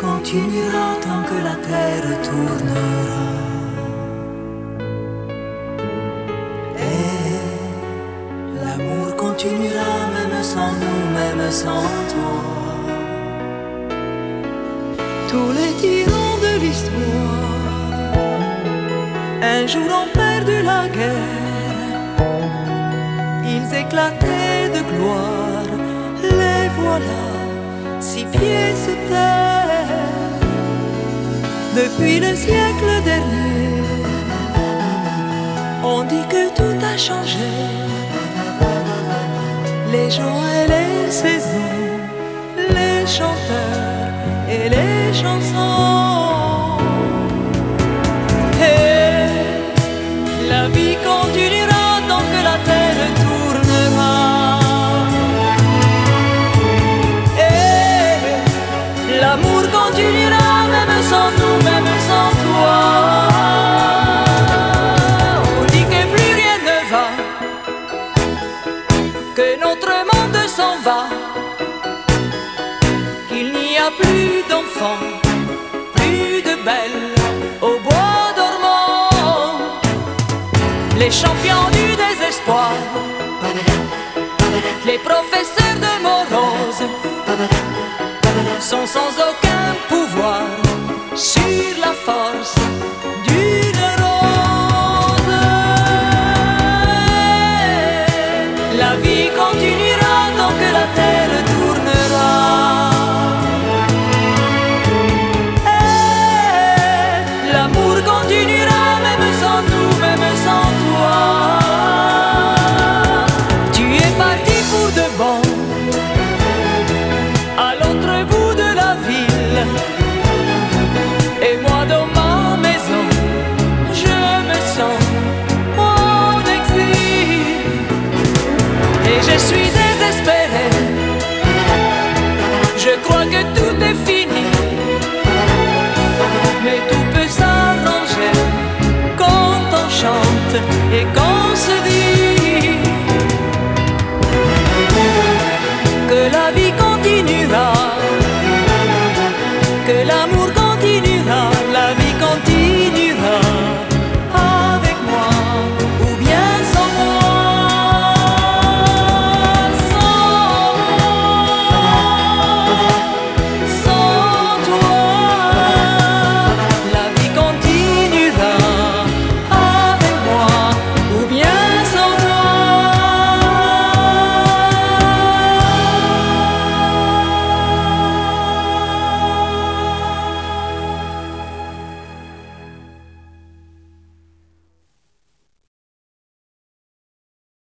continuera tant que la terre tournera. Et l'amour continuera même sans nous, même sans toi. Tous les tyrans de l'histoire, un jour ont perdu la guerre. Ils éclataient de gloire, les voilà, six pieds sous terre. Depuis le siècle dernier, on dit que tout a changé. Les jours et les saisons, les chanteurs et les chansons. Que notre monde s'en va, qu'il n'y a plus d'enfants, plus de belles au bois dormant, les champions du désespoir, les professeurs de morose sont sans aucun pouvoir vie continue je suis